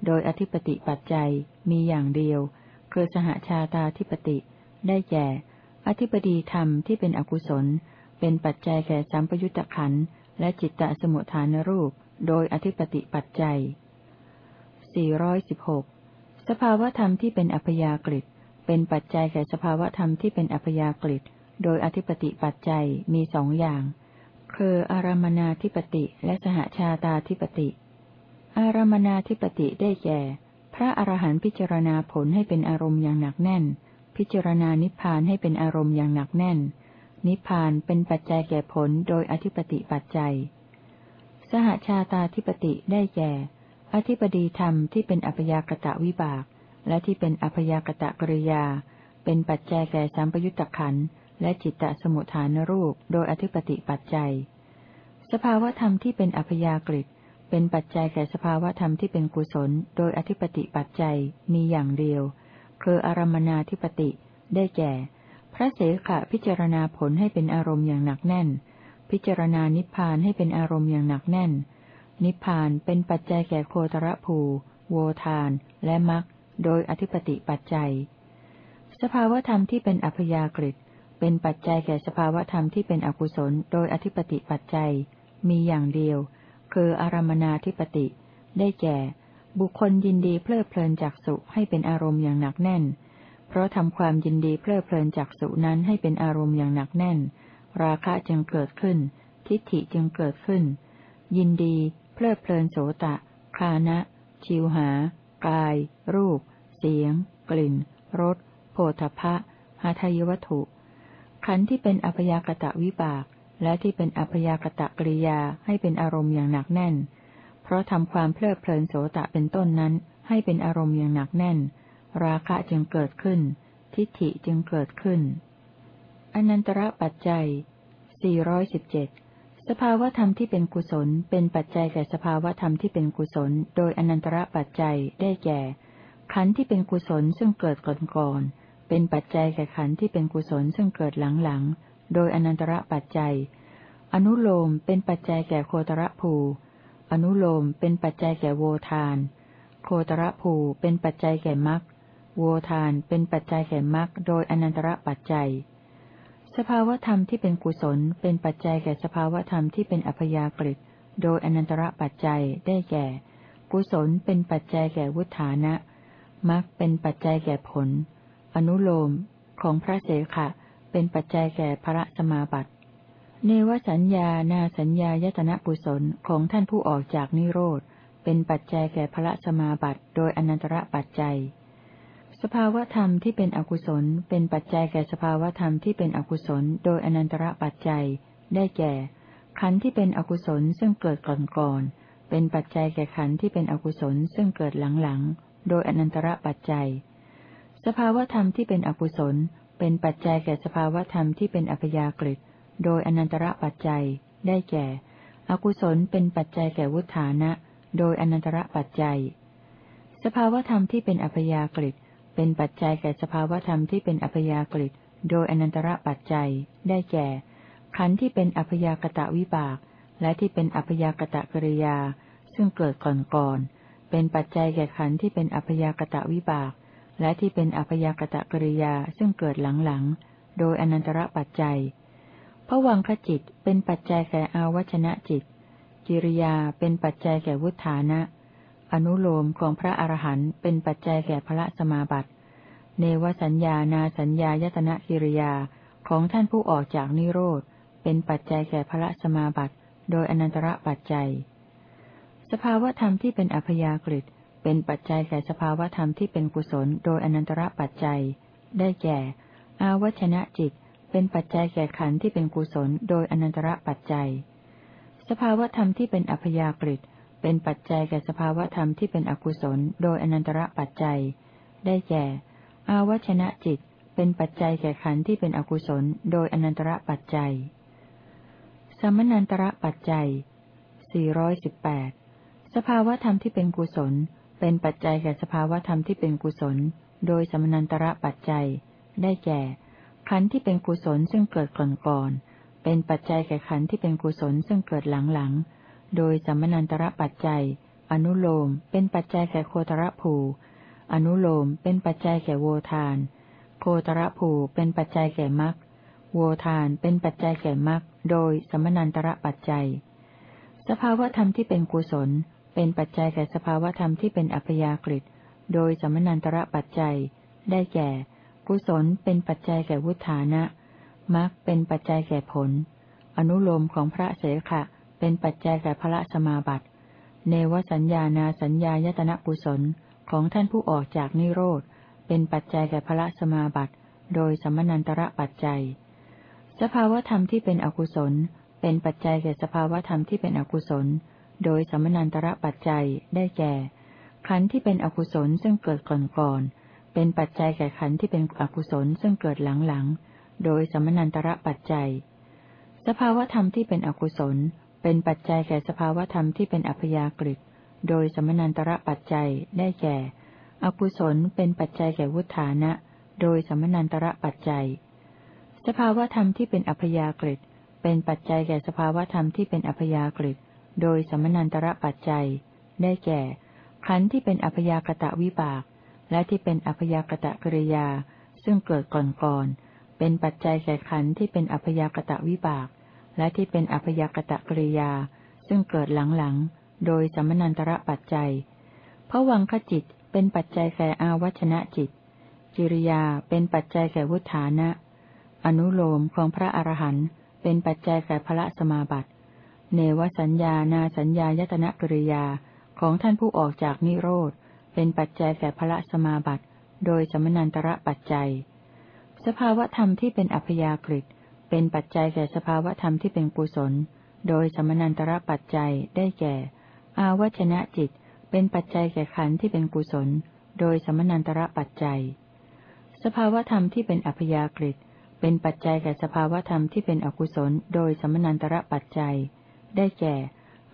โดยอธิปติปัจจัยมีอย่างเดียว คือสหชาตาธิปติ ได้แก่ อธิปดีธรรมที่เป็นอกุศล เป็นปัจจัยแก่สัมปยุตตะขันและจิตตสมุทฐานรูป โดยอธิปติปัจจัย 416 สภาวธรรมที่เป็นอัพยากฤิเป็นปัจจัยแก่สภาวธรรมที่เป็นอัพยากฤิโดยอธิปติปัจจัยมีสองอย่าง คืออารามนาธิปติและสหชาตาธิปติ อารมนาธิปติได้แก่ พระอรหันต์พิจารณาผลให้เป็นอารมณ์อย่างหนักแน่น พิจารณานิพพานให้เป็นอารมณ์อย่างหนักแน่น นิพพานเป็นปัจจัยแก่ผลโดยอธิปติปัจจัย สหชาตาธิปติได้แก่ อธิปดีธรรมที่เป็นอัพยากตะวิบาก และที่เป็นอัพยากตะกริยา เป็นปัจจัยแก่สัมปยุตตะขันและจิตตสมุทฐานรูปโดยอธิปติปัจจัย สภาวธรรมที่เป็นอัพยากฤิเป็นปัจจัยแก่สภาวธรรมที่เป็นกุศล โดยอธิปติปัจจัยมีอย่างเดียว คืออารมนาธิปติ ได้แก่ พระเสขะพิจารณาผลให้เป็นอารมณ์อย่างหนักแน่น พิจารณานิพพานให้เป็นอารมณ์อย่างหนักแน่น นิพพานเป็นปัจจัยแก่โคตรภู โวทาน และมรรคโดยอธิปติปัจจัย สภาวธรรมที่เป็นอัพยากฤิเป็นปัจจัยแก่สภาวธรรมที่เป็นอกุศล โดยอธิปติปัจจัย มีอย่างเดียว คืออารมนาธิปติ ได้แก่ บุคคลยินดีเพลิดเพลินจากสุให้เป็นอารมณ์อย่างหนักแน่น เพราะทำความยินดีเพลิดเพลินจากสุนั้นให้เป็นอารมณ์อย่างหนักแน่น ราคะจึงเกิดขึ้น ทิฏฐิจึงเกิดขึ้น ยินดี เพลิดเพลินโสตะ คานะ ชิวหา กาย รูป เสียง กลิ่น รส โผฏฐะหาทายวัตถุ ขันธ์ที่เป็นอภยากตะวิบาก และที่เป็นอัพยากตะกริยาให้เป็นอารมณ์อย่างหนักแน่น เพราะทำความเพลิดเพลินโสตะเป็นต้นนั้น ให้เป็นอารมณ์อย่างหนักแน่น ราคะจึงเกิดขึ้น ทิฏฐิจึงเกิดขึ้น อนันตระปัจจัย 417 สภาวธรรมที่เป็นกุศล เป็นปัจจัยแก่สภาวธรรมที่เป็นกุศล โดยอนันตระปัจจัยได้แก่ ขันธ์ที่เป็นกุศลซึ่งเกิดก่อนก่อนเป็นปัจจัยแก่ขันธ์ที่เป็นกุศลซึ่งเกิดหลังหลังโดยอนันตระปัจจัย อนุโลมเป็นปัจจัยแก่โคตรภู อนุโลมเป็นปัจจัยแก่โวทาน โคตรภูเป็นปัจจัยแก่มรรค โวทานเป็นปัจจัยแก่มรรคโดยอนันตระปัจจัย สภาวธรรมที่เป็นกุศลเป็นปัจจัยแก่สภาวธรรมที่เป็นอัพยากฤิโดยอนันตระปัจจัยได้แก่ กุศลเป็นปัจจัยแก่วุฒานะมรรคเป็นปัจจัยแก่ผล อนุโลมของพระเสขะเป็นปัจจัยแก่พระสมาบัติ เนวสัญญานาสัญญายตนะกุศลของท่านผู้ออกจากนิโรธ เป็นปัจจัยแก่พระสมาบัติโดยอนันตระปัจจัย สภาวธรรมที่เป็นอกุศล เป็นปัจจัยแก่สภาวธรรมที่เป็นอกุศล โดยอนันตระปัจจัย ได้แก่ ขันธ์ที่เป็นอกุศลซึ่งเกิดก่อนก่อนเป็นปัจจัยแก่ขันธ์ที่เป็นอกุศลซึ่งเกิดหลังๆ โดยอนันตระปัจจัย สภาวธรรมที่เป็นอกุศล เป็นปัจจัยแก่สภาวธรรมที่เป็นอัพยากฤิ โดยอนันตระปัจจัย ได้แก่ อกุศลเป็นปัจจัยแก่วุฒานะ โดยอนันตระปัจจัย สภาวธรรมที่เป็นอัพยากฤิเป็นปัจจัยแก่สภาวธรรมที่เป็นอัพยากฤิโดยอนันตระปัจจัย ได้แก่ ขันธ์ที่เป็นอัพยากตะวิบาก และที่เป็นอัพยากตะกริยา ซึ่งเกิดก่อนก่อน เป็นปัจจัยแก่ขันธ์ที่เป็นอัพยากตะวิบาก และที่เป็นอัพยากตะกริยาซึ่งเกิดหลังๆโดยอนันตระปัจจัย พระวังคจิตเป็นปัจจัยแก่อาวัชนะจิต กิริยาเป็นปัจจัยแก่วุฒานะ อนุโลมของพระอรหันต์เป็นปัจจัยแก่พระสมาบัติ เนวสัญญานาสัญญายตนะกิริยาของท่านผู้ออกจากนิโรธเป็นปัจจัยแก่พระสมาบัติ โดยอนันตระปัจจัย สภาวธรรมที่เป็นอัพยากฤิเป็นปัจจัยแก่สภาวธรรมที่เป็นกุศล โดยอนันตระปัจจัย ได้แก่ อาวัชนะจิต เป็นปัจจัยแก่ขันธ์ที่เป็นกุศลโดยอนันตระปัจจัย สภาวธรรมที่เป็นอัพยากฤิเป็นปัจจัยแก่สภาวธรรมที่เป็นอกุศล โดยอนันตระปัจจัย ได้แก่ อาวัชนะจิต เป็นปัจจัยแก่ขันธ์ที่เป็นอกุศล โดยอนันตระปัจจัย สมนันตระปัจจัย 418 สภาวธรรมที่เป็นกุศล เป็นปัจจัยแก่สภาวธรรมที่เป็นกุศล โดยสมนันตระปัจจัย ได้แก่ ขันธ์ที่เป็นกุศลซึ่งเกิดก่อนก่อนเป็นปัจจัยแก่ขันธ์ที่เป็นกุศลซึ่งเกิดหลังหลังโดยสัมมนันตระปัจจัย อนุโลม เป็นปัจจัยแก่โคตรภูอนุโลม เป็นปัจจัยแก่โวทาน โคตรภูเป็นปัจจัยแก่มรรคโวทานเป็นปัจจัยแก่มรรคโดยสัมมนันตระปัจจัย สภาวธรรมที่เป็นกุศล เป็นปัจจัยแก่สภาวธรรมที่เป็นอัพยากฤิโดยสัมมนันตระปัจจัย ได้แก่ กุศลเป็นปัจจัยแก่วุฒานะมรรคเป็นปัจจัยแก่ผล อนุโลมของพระเสขะเป็นปัจจัยแก่พระสมาบัติ เนวสัญญานาสัญญายตนะกุศลของท่านผู้ออกจากนิโรธ เป็นปัจจัยแก่พระสมาบัติ โดยสมนันตระปัจจัย สภาวธรรมที่เป็นอกุศล เป็นปัจจัยแก่สภาวธรรมที่เป็นอกุศล โดยสมนันตระปัจจัยได้แก่ ขันธ์ที่เป็นอกุศลซึ่งเกิดก่อนก่อน เป็นปัจจัยแก่ขันธ์ที่เป็นอกุศลซึ่งเกิดหลังๆ โดยสมนันตระปัจจัย สภาวธรรมที่เป็นอกุศล เป็นปัจจัยแก่สภาวธรรมที่เป็นอัพยากฤิโดยสมนันตระปัจจัยได้แก่ อกุศลเป็นปัจจัยแก่วุฒานะ โดยสมนันตระปัจจัย สภาวธรรมที่เป็นอัพยากฤิเป็นปัจจัยแก่สภาวธรรมที่เป็นอัพยากฤิโดยสมนันตระปัจจัย ได้แก่ ขันธ์ที่เป็นอัพยากตะวิบาก และที่เป็นอัพยากตะกริยา ซึ่งเกิดก่อนก่อน เป็นปัจจัยแก่ขันธ์ที่เป็นอัพยากตะวิบาก และที่เป็นอัพยากตะกริยา ซึ่งเกิดหลังๆ โดยสมนันตระปัจจัยพระวังคจิตเป็นปัจจัยแก่อาวัชนะจิต กิริยาเป็นปัจจัยแก่วุฒานะ อนุโลมของพระอรหันต์เป็นปัจจัยแก่พระสมาบัติ เนวสัญญานาสัญญายตนะกริยาของท่านผู้ออกจากนิโรธ เป็นปัจจัยแก่พระสมาบัติ โดยสมนันตระปัจจัย สภาวธรรมที่เป็นอัพยากฤิเป็นปัจจัยแก่สภาวธรรมที่เป็นกุศล โดยสมนันตระปัจจัยได้แก่ อาวัชนะจิต เป็นปัจจัยแก่ขันธ์ที่เป็นกุศล โดยสมนันตระปัจจัย สภาวธรรมที่เป็นอัพยากฤิเป็นปัจจัยแก่สภาวธรรมที่เป็นอกุศล โดยสมนันตระปัจจัย ได้แก่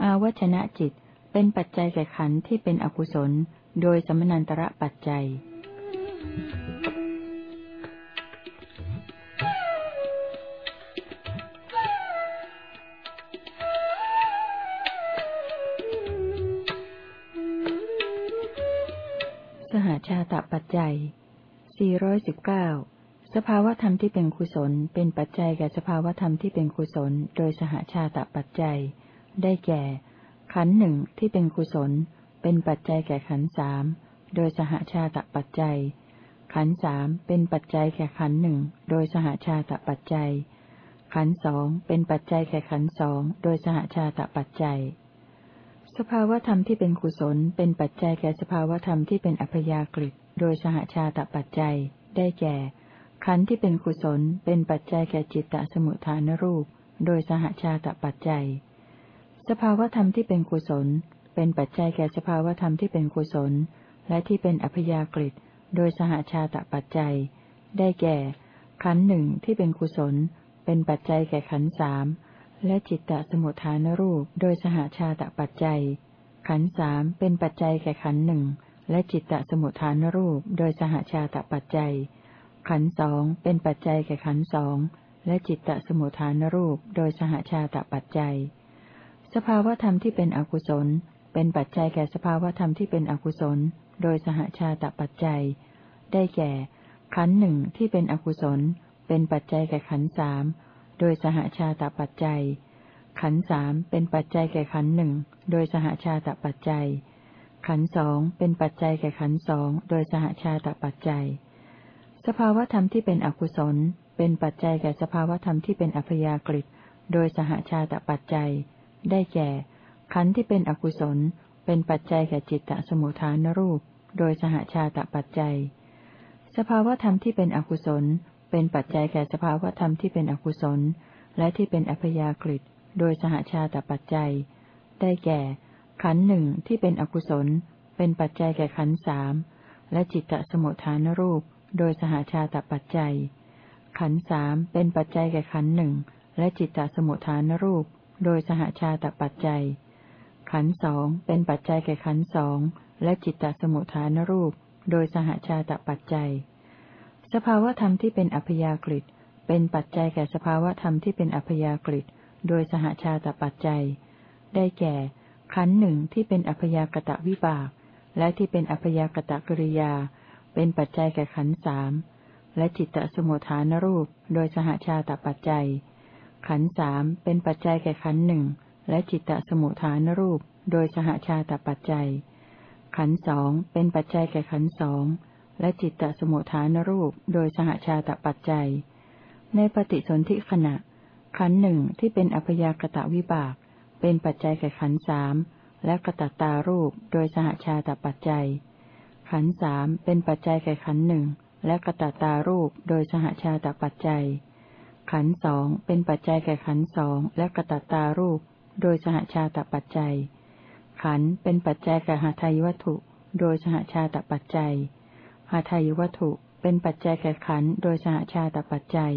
อาวัชนะจิต เป็นปัจจัยแก่ขันธ์ที่เป็นอกุศล โดยสมนันตระปัจจัยสหชาตปัจจัย 419 สภาวธรรมที่เป็นกุศล เป็นปัจจัยแก่สภาวธรรมที่เป็นกุศล โดยสหชาตปัจจัย ได้แก่ ขันหนึ่งที่เป็นกุศล เป็นปัจจัยแก่ขันสามโดยสหชาตปัจจัย ขันสามเป็นปัจจัยแก่ขันหนึ่งโดยสหชาตปัจจัย ขันสองเป็นปัจจัยแก่ขันสองโดยสหชาตปัจจัย สภาวธรรมที่เป็นกุศลเป็นปัจจัยแก่สภาวธรรมที่เป็นอัพยากฤิโดยสหชาตปัจจัย ได้แก่ ขันธ์ที่เป็นกุศลเป็นปัจจัยแก่จิตตสมุทฐานรูป โดยสหชาตปัจจัย สภาวธรรมที่เป็นกุศล เป็นปัจจัยแก่สภาวธรรมที่เป็นกุศล และที่เป็นอัพยากฤิโดยสหชาตปัจจัย ได้แก่ ขันหนึ่งที่เป็นกุศล เป็นปัจจัยแก่ขันสามและจิตตสมุทฐานรูปโดยสหชาตปัจจัย ขันสามเป็นปัจจัยแก่ขันหนึ่งและจิตตสมุทฐานรูปโดยสหชาตปัจจัย ขันสองเป็นปัจจัยแก่ขันสองและจิตตสมุทฐานรูปโดยสหชาตปัจจัย สภาวธรรมที่เป็นอกุศล เป็นปัจจัยแก่สภาวธรรมที่เป็นอกุศล โดยสหชาตปัจจัย ได้แก่ ขันหนึ่งที่เป็นอกุศล เป็นปัจจัยแก่ขันสามโดยสหชาตปัจจัย ขันสามเป็นปัจจัยแก่ขันหนึ่งโดยสหชาตปัจจัย ขันสองเป็นปัจจัยแก่ขันสองโดยสหชาตปัจจัย สภาวธรรมที่เป็นอกุศล เป็นปัจจัยแก่สภาวธรรมที่เป็นอัพยากฤิโดยสหชาตปัจจัย ได้แก่ ขันธ์ที่เป็นอกุศล เป็นปัจจัยแก่จิตตสมุทฐานรูป โดยสหชาตปัจจัย สภาวธรรมที่เป็นอกุศล เป็นปัจจัยแก่สภาวธรรมที่เป็นอกุศล และที่เป็นอัพยากฤิโดยสหชาตปัจจัย ได้แก่ ขันธ์หนึ่งที่เป็นอกุศล เป็นปัจจัยแก่ขันธ์สามและจิตตสมุทฐานรูป โดยสหชาตปัจจัย ขันธ์สามเป็นปัจจัยแก่ขันธ์หนึ่งและจิตตสมุทฐานรูป โดยสหชาตปัจจัย ขันสองเป็นปัจจัยแก่ขันสองและจิตตสมุทฐานรูป โดยสหชาตปัจจัย สภาวธรรมที่เป็นอัพยากฤิเป็นปัจจัยแก่สภาวธรรมที่เป็นอัพยากฤิโดยสหชาตปัจจัย ได้แก่ ขันหนึ่งที่เป็นอัพยากตะวิบาก และที่เป็นอัพยากตะกริยา เป็นปัจจัยแก่ขันสามและจิตตสมุทฐานรูป โดยสหชาตปัจจัย ขันสามเป็นปัจจัยแก่ขันหนึ่ง และจิตตสมุทฐานรูป โดยสหชาตปัจจัย ขันสองเป็นปัจจัยแก่ขันสองและจิตตสมุทฐานรูป โดยสหชาตปัจจัย ในปฏิสนธิขณะ ขันหนึ่งที่เป็นอัพยากตะวิบาก เป็นปัจจัยแก่ขันสามและกระตัตตารูป โดยสหชาตปัจจัย ขันสามเป็นปัจจัยแก่ขันหนึ่งและกระตัตตารูป โดยสหชาตปัจจัย ขันสองเป็นปัจจัยแก่ขันสองและกระตัตตารูป โดยสหชาตปัจจัย ขันเป็นปัจจัยแก่หาทายวัตถุ โดยสหชาตปัจจัยหาทายวัตถุเป็นปัจจัยแก่ขันโดยสหชาตปัจจัย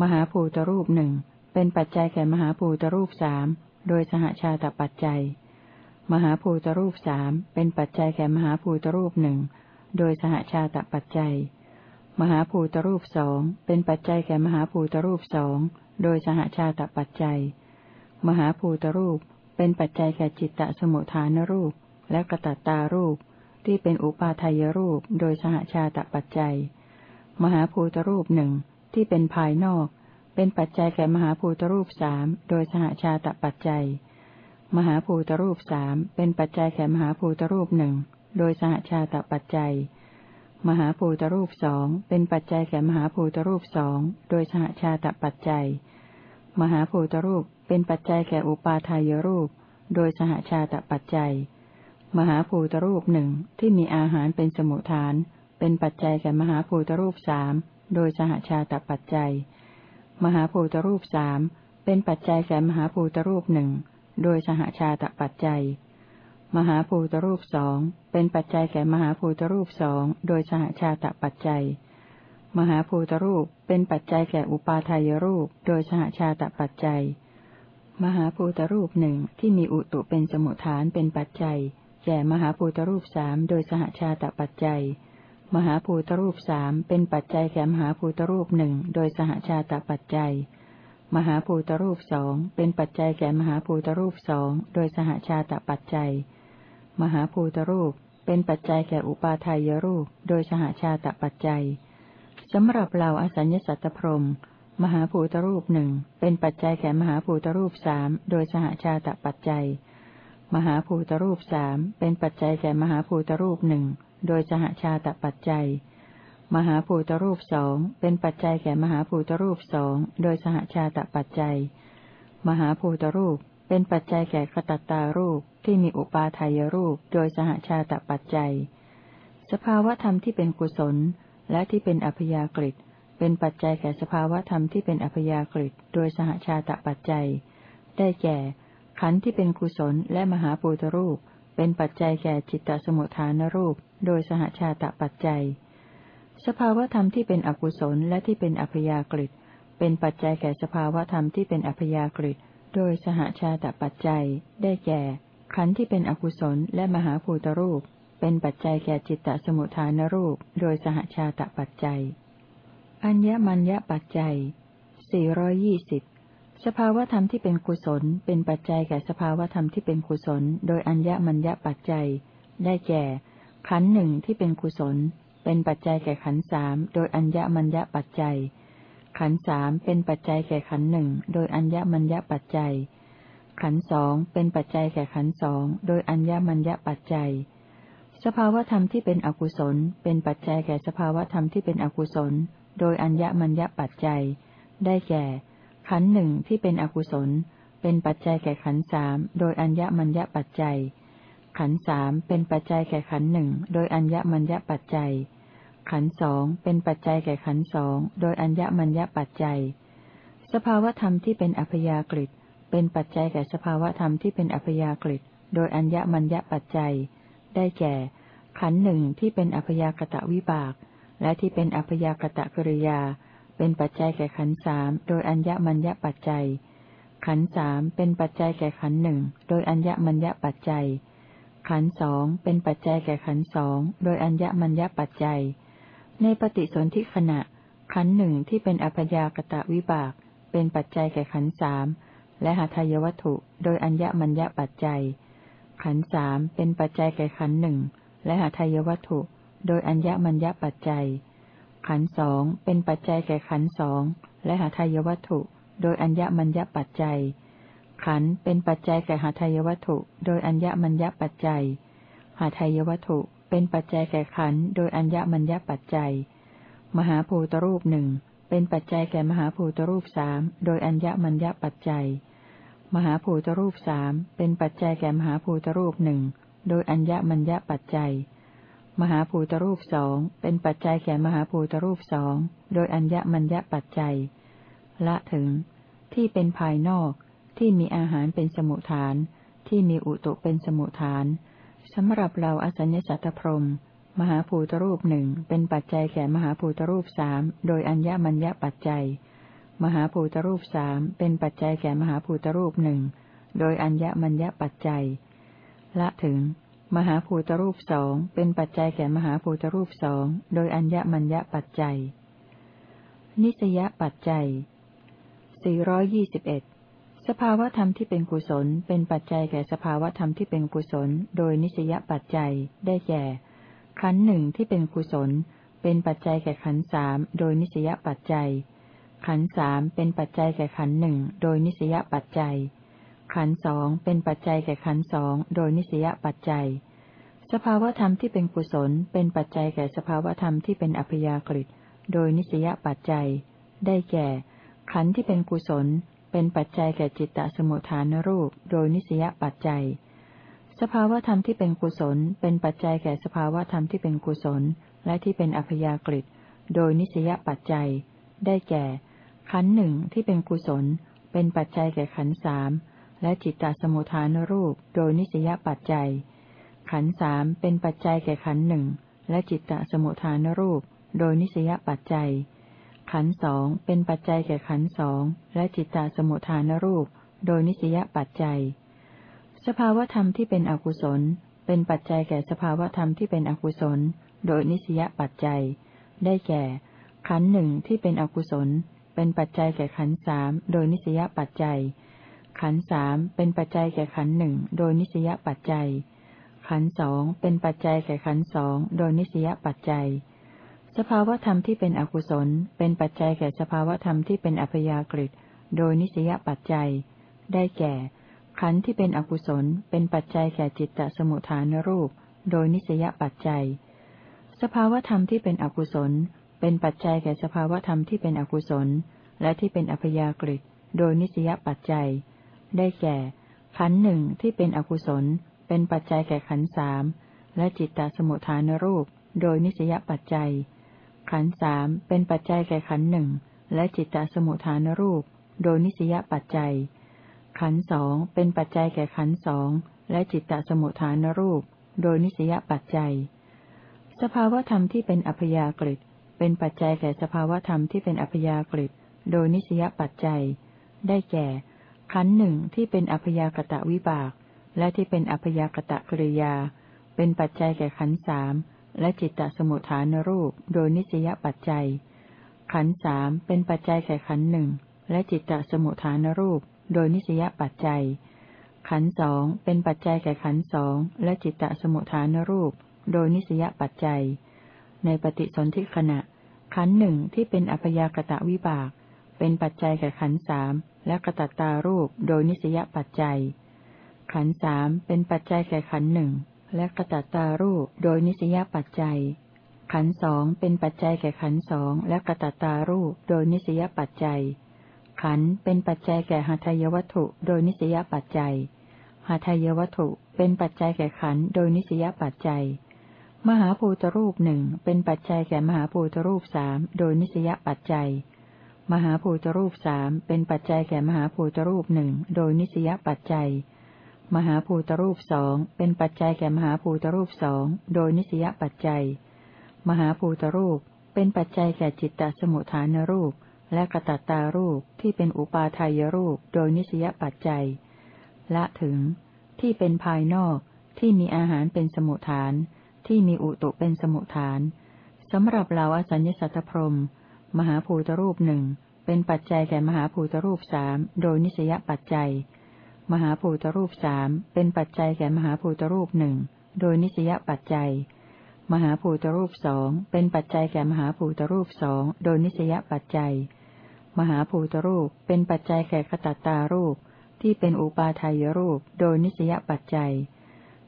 มหาภูตรูปหนึ่งเป็นปัจจัยแก่มหาภูตรูปสามโดยสหชาตปัจจัย มหาภูตรูปสามเป็นปัจจัยแก่มหาภูตรูปหนึ่งโดยสหชาตปัจจัย มหาภูตรูปสองเป็นปัจจัยแก่มหาภูตรูปสองโดยสหชาตปัจจัย มหาภูตรูป เป็นปัจจัยแก่จิตตสมุทฐานรูป และกระตัตตารูป ที่เป็นอุปาทายรูปโดยสหชาตปัจจัย มหาภูตรูปหนึ่งที่เป็นภายนอก เป็นปัจจัยแก่มหาภูตรูปสามโดยสหชาตปัจจัย มหาภูตรูปสามเป็นปัจจัยแก่มหาภูตรูปหนึ่งโดยสหชาตปัจจัย มหาภูตรูปสองเป็นปัจจัยแก่มหาภูตรูปสองโดยสหชาตปัจจัย มหาภูตรูปเป็นปัจจัยแก่อุปาทายรูป โดยสหชาตปัจจัย มหาภูตรูปหนึ่งที่มีอาหารเป็นสมุทฐาน เป็นปัจจัยแก่มหาภูตรูปสามโดยสหชาตปัจจัย มหาภูตรูปสามเป็นปัจจัยแก่มหาภูตรูปหนึ่งโดยสหชาตปัจจัย มหาภูตรูปสองเป็นปัจจัยแก่มหาภูตรูปสองโดยสหชาตปัจจัย มหาภูตรูปเป็นปัจจัยแก่อุปาทายรูป โดยสหชาตปัจจัย มหาภูตรูปหนึ่งที่มีอุตุเป็นสมุทฐานเป็นปัจจัยแก่มหาภูตรูปสามโดยสหชาตปัจจัย มหาภูตรูปสามเป็นปัจจัยแก่มหาภูตรูปหนึ่งโดยสหชาตปัจจัย มหาภูตรูปสองเป็นปัจจัยแก่มหาภูตรูปสองโดยสหชาตปัจจัย มหาภูตรูปเป็นปัจจัยแก่อุปาทายรูป โดยสหชาตปัจจัย สำหรับเราอสัญญสัตตพรมมหาภูตรูปหนึ่งเป็นปัจจัยแก่มหาภูตรูปสามโดยสหชาตปัจจัย มหาภูตรูปสามเป็นปัจจัยแก่มหาภูตรูปหนึ่งโดยสหชาตปัจจัย มหาภูตรูปสองเป็นปัจจัยแก่มหาภูตรูปสองโดยสหชาตปัจจัย มหาภูตรูปเป็นปัจจัยแก่ขตัตตารูปที่มีอุปาทายรูปโดยสหชาตปัจจัย สภาวธรรมที่เป็นกุศล และที่เป็นอัพยากฤิตเป็นปัจจัยแก่สภาวธรรมที่เป็นอัพยากฤิตโดยสหชาตปัจจัย ได้แก่ ขันธ์ที่เป็นกุศลและมหาปูตรูป เป็นปัจจัยแก่จิตตสมุทฐานรูป โดยสหชาตปัจจัย สภาวธรรมที่เป็นอกุศลและที่เป็นอัพยากฤิตเป็นปัจจัยแก่สภาวธรรมที่เป็นอัพยากฤิตโดยสหชาตปัจจัย ได้แก่ ขันธ์ที่เป็นอกุศลและมหาภูตรูป เป็นปัจจัยแก่จิตตสมุทฐานรูป โดยสหชาตปัจจัย อัญญมัญญปัจจัย 420 สภาวธรรมที่เป็นกุศล เป็นปัจจัยแก่สภาวธรรมที่เป็นกุศล โดยอัญญมัญญปัจจัย ได้แก่ ขันธ์หนึ่งที่เป็นกุศล เป็นปัจจัยแก่ขันธ์สามโดยอัญญมัญญปัจจัย ขันสามเป็นปัจจัยแก่ขันหนึ่งโดยอัญญมัญญปัจจัย ขันสองเป็นปัจจัยแก่ขันสองโดยอัญญมัญญปัจจัย สภาวธรรมที่เป็นอกุศล เป็นปัจจัยแก่สภาวธรรมที่เป็นอกุศล โดยอัญญมัญญปัจจัย ได้แก่ ขันหนึ่งที่เป็นอกุศล เป็นปัจจัยแก่ขันสามโดยอัญญมัญญปัจจัย ขันสามเป็นปัจจัยแก่ขันหนึ่งโดยอัญญมัญญปัจจัย ขันสองเป็นปัจจัยแก่ขันสองโดยอัญญมัญญปัจจัย สภาวธรรมที่เป็นอัพยากฤิตเป็นปัจจัยแก่สภาวธรรมที่เป็นอัพยากฤิตโดยอัญญมัญญปัจจัย ได้แก่ ขันหนึ่งที่เป็นอัพยากตะวิบาก และที่เป็นอัพยากตะกริยา เป็นปัจจัยแก่ขันสามโดยอัญญมัญญปัจจัย ขันสามเป็นปัจจัยแก่ขันหนึ่งโดยอัญญมัญญปัจจัย ขันสองเป็นปัจจัยแก่ขันสองโดยอัญญมัญญปัจจัย ในปฏิสนธิขณะ ขันหนึ่งที่เป็นอัพยากตะวิบาก เป็นปัจจัยแก่ขันสามและหาทายวัตถุ โดยอัญญมัญญปัจจัย ขันสามเป็นปัจจัยแก่ขันหนึ่งและหาทายวัตถุ โดยอัญญมัญญปัจจัย ขันสองเป็นปัจจัยแก่ขันสองและหาทายวัตถุ โดยอัญญมัญญปัจจัย ขันเป็นปัจจัยแก่หาทายวัตถุ โดยอัญญมัญญปัจจัยหาทายวัตถุ เป็นปัจจัยแก่ขันโดยอัญญมัญญปัจจัย มหาภูตรูปหนึ่งเป็นปัจจัยแก่มหาภูตรูปสามโดยอัญญมัญญปัจจัย มหาภูตรูปสามเป็นปัจจัยแก่มหาภูตรูปหนึ่งโดยอัญญมัญญปัจจัย มหาภูตรูปสองเป็นปัจจัยแก่มหาภูตรูปสองโดยอัญญมัญญปัจจัย ละถึง ที่เป็นภายนอกที่มีอาหารเป็นสมุทฐาน ที่มีอุตุเป็นสมุทฐานสำหรับเราอสัญญสัตตพรมมหาภูตรูปหนึ่งเป็นปัจจัยแก่มหาภูตรูปสามโดยอัญญมัญญปัจจัย มหาภูตรูปสามเป็นปัจจัยแก่มหาภูตรูปหนึ่งโดยอัญญมัญญปัจจัย ละถึง มหาภูตรูปสองเป็นปัจจัยแก่มหาภูตรูปสองโดยอัญญมัญญปัจจัย นิสยปัจจัย 421 สภาวธรรมที่เป็นกุศล เป็นปัจจัยแก่สภาวธรรมที่เป็นกุศล โดยนิสยปัจจัย ได้แก่ ขันหนึ่งที่เป็นกุศล เป็นปัจจัยแก่ขันสามโดยนิสยปัจจัย ขันสามเป็นปัจจัยแก่ขันหนึ่งโดยนิสยปัจจัย ขันสองเป็นปัจจัยแก่ขันสองโดยนิสยปัจจัย สภาวธรรมที่เป็นกุศล เป็นปัจจัยแก่สภาวธรรมที่เป็นอัพยากฤิโดยนิสยปัจจัย ได้แก่ ขันที่เป็นกุศล เป็นปัจจัยแก่จิตตสมุทฐานรูป โดยนิสยปัจจัย สภาวธรรมที่เป็นกุศล เป็นปัจจัยแก่สภาวธรรมที่เป็นกุศล และที่เป็นอัพยากฤิโดยนิสยปัจจัย ได้แก่ ขันหนึ่งที่เป็นกุศล เป็นปัจจัยแก่ขันสามและจิตตสมุทฐานรูปโดยนิสยปัจจัย ขันสามเป็นปัจจัยแก่ขันหนึ่งและจิตตสมุทฐานรูป โดยนิสยปัจจัย ขันสองเป็นปัจจัยแก่ขันสองและจิตตสมุทฐานรูป โดยนิสยปัจจัย สภาวธรรมที่เป็นอกุศล เป็นปัจจัยแก่สภาวธรรมที่เป็นอกุศล โดยนิสยปัจจัย ได้แก่ ขันหนึ่งที่เป็นอกุศล เป็นปัจจัยแก่ขันสามโดยนิสยปัจจัย ขันสามเป็นปัจจัยแก่ขันหนึ่งโดยนิสยปัจจัย ขันสองเป็นปัจจัยแก่ขันสองโดยนิสยปัจจัย สภาวธรรมที่เป็นอกุศล เป็นปัจจัยแก่สภาวธรรมที่เป็นอัพยากฤิโดยนิสยปัจจัย ได้แก่ ขันธ์ที่เป็นอกุศล เป็นปัจจัยแก่จิตตสมุทฐานรูป โดยนิสยปัจจัย สภาวธรรมที่เป็นอกุศล เป็นปัจจัยแก่สภาวธรรมที่เป็นอกุศล และที่เป็นอัพยากฤิโดยนิสยปัจจัย ได้แก่ ขันธ์หนึ่งที่เป็นอกุศล เป็นปัจจัยแก่ขันธ์สามและจิตตสมุทฐานรูป โดยนิสยปัจจัย ขันสามเป็นปัจจัยแก่ขันหนึ่งและจิตตสมุทฐานรูป โดยนิสยปัจจัย ขันสองเป็นปัจจัยแก่ขันสองและจิตตสมุทฐานรูป โดยนิสยปัจจัย สภาวธรรมที่เป็นอัพยากฤิ เป็นปัจจัยแก่สภาวธรรมที่เป็นอัพยากฤิโดยนิสยปัจจัย ได้แก่ ขันหนึ่งที่เป็นอัพยากตะวิบาก และที่เป็นอัพยากตะกริยา เป็นปัจจัยแก่ขันสามและจิตตสมุทฐานรูป โดยนิสยปัจจัย ขันสามเป็นปัจจัยแก่ขันหนึ่งและจิตตสมุทฐานรูป โดยนิสยปัจจัย ขันสองเป็นปัจจัยแก่ขันสองและจิตตสมุทฐานรูป โดยนิสยปัจจัย ในปฏิสนธิขณะ ขันหนึ่งที่เป็นอัพยากตะวิบาก เป็นปัจจัยแก่ขันสามและกระตัตารูปโดยนิสยปัจจัย ขันสามเป็นปัจจัยแก่ขันหนึ่งและกระตัตารูปโดยนิสยปัจจัย ขันสองเป็นปัจจัยแก่ขันสองและกระตัตตารูปโดยนิสยปัจจัย ขันเป็นปัจจัยแก่หาทายวัตถุโดยนิสยปัจจัยหาทายวัตถุเป็นปัจจัยแก่ขันโดยนิสยปัจจัย มหาภูตรูปหนึ่งเป็นปัจจัยแก่มหาภูตรูปสามโดยนิสยปัจจัย มหาภูตรูปสามเป็นปัจจัยแก่มหาภูตรูปหนึ่งโดยนิสยปัจจัย มหาภูตรูปสองเป็นปัจจัยแก่มหาภูตรูปสองโดยนิสยปัจจัย มหาภูตรูปเป็นปัจจัยแก่จิตตสมุทฐานรูป และกระตัตตารูปที่เป็นอุปาทายรูปโดยนิสยปัจจัย ละถึง ที่เป็นภายนอกที่มีอาหารเป็นสมุทฐาน ที่มีอุตุเป็นสมุทฐานสำหรับเราอสัญญสัตพรม มหาภูตรูปหนึ่งเป็นปัจจัยแก่มหาภูตรูปสามโดยนิสยปัจจัย มหาภูตรูปสามเป็นปัจจัยแก่มหาภูตรูปหนึ่งโดยนิสยปัจจัย มหาภูตรูปสองเป็นปัจจัยแก่มหาภูตรูปสองโดยนิสยปัจจัย มหาภูตรูปเป็นปัจจัยแก่ขตัตตารูปที่เป็นอุปาทายรูปโดยนิสยปัจจัย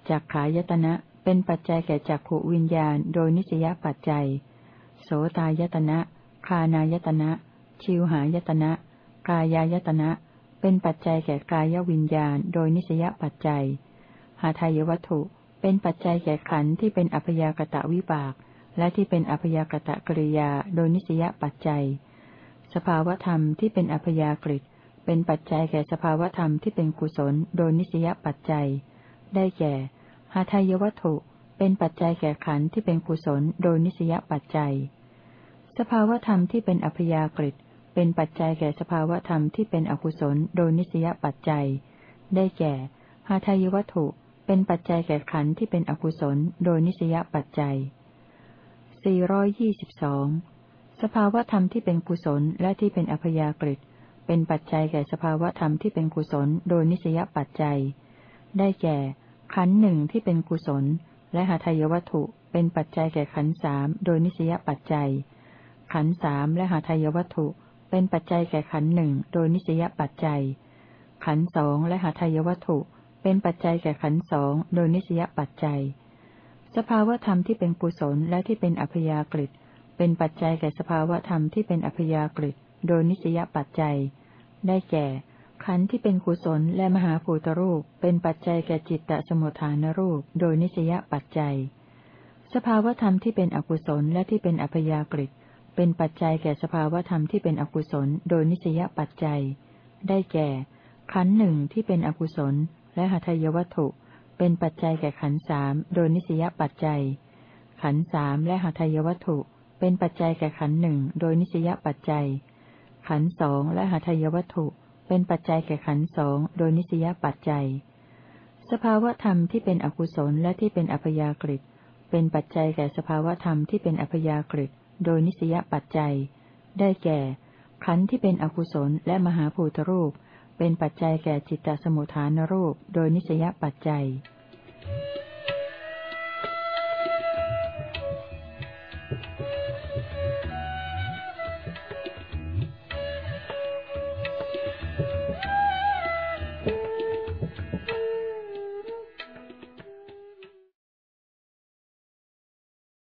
จักขายตนะ เป็นปัจจัยแก่จักขวิญญาณ โดยนิสยปัจจัย โสตายตนะ คานายตนะ ชิวหายตนะ กายายตนะ เป็นปัจจัยแก่กายวิญญาณ โดยนิสยปัจจัย หาทายวัตถุ เป็นปัจจัยแก่ขันธ์ที่เป็นอัพยากตะวิบาก และที่เป็นอัพยากตะกริยา โดยนิสยปัจจัย สภาวธรรมที่เป็นอัพยากฤิเป็นปัจจัยแก่สภาวธรรมที่เป็นกุศล โดยนิสยปัจจัย ได้แก่ หาทายวัตถุเป็นปัจจัยแก่ขันธ์ที่เป็นกุศลโดยนิสยปัจจัย สภาวธรรมที่เป็นอัพยากฤิเป็นปัจจัยแก่สภาวธรรมที่เป็นอกุศลโดยนิสยปัจจัย ได้แก่หาทายวัตถุเป็นปัจจัยแก่ขันธ์ที่เป็นอกุศลโดยนิสยปัจจัย 422 สภาวธรรมที่เป็นกุศลและที่เป็นอัพยากฤิเป็นปัจจัยแก่สภาวธรรมที่เป็นกุศลโดยนิสยปัจจัย ได้แก่ ขันหนึ่งที่เป็นกุศล และหาทายวัตถุเป็นปัจจัยแก่ขันสามโดยนิสยปัจจัย ขันสามและหาทายวัตถุเป็นปัจจัยแก่ขันหนึ่งโดยนิสยปัจจัย ขันสองและหาทายวัตถุเป็นปัจจัยแก่ขันสองโดยนิสยปัจจัย สภาวธรรมที่เป็นกุศลและที่เป็นอัพยากฤิเป็นปัจจัยแก่สภาวธรรมที่เป็นอัพยากฤิโดยนิสยปัจจัย ได้แก่ ขันธ์ที่เป็นกุศลและมหาภูตรูปเป็นปัจจัยแก่จิตตสมุทฐานรูป โดยนิสยปัจจัย สภาวธรรมที่เป็นอกุศลและที่เป็นอัพยากฤิเป็นปัจจัยแก่สภาวธรรมที่เป็นอกุศล โดยนิสยปัจจัย ได้แก่ ขันธ์หนึ่งที่เป็นอกุศล และหทัยวัตถุ เป็นปัจจัยแก่ขันธ์สามโดยนิสยปัจจัย ขันธ์สามและหทัยวัตถุ เป็นปัจจัยแก่ขันธ์หนึ่งโดยนิสยปัจจัย ขันธ์สองและหทัยวัตถุ เป็นปัจจัยแก่ขันสองโดยนิสยปัจจัย สภาวธรรมที่เป็นอกุศลและที่เป็นอัพยากฤิเป็นปัจจัยแก่สภาวธรรมที่เป็นอัพยากฤิโดยนิสยปัจจัย ได้แก่ ขันธ์ที่เป็นอกุศลและมหาภูตรูป เป็นปัจจัยแก่จิตตสมุทฐานรูป โดยนิสยปัจจัย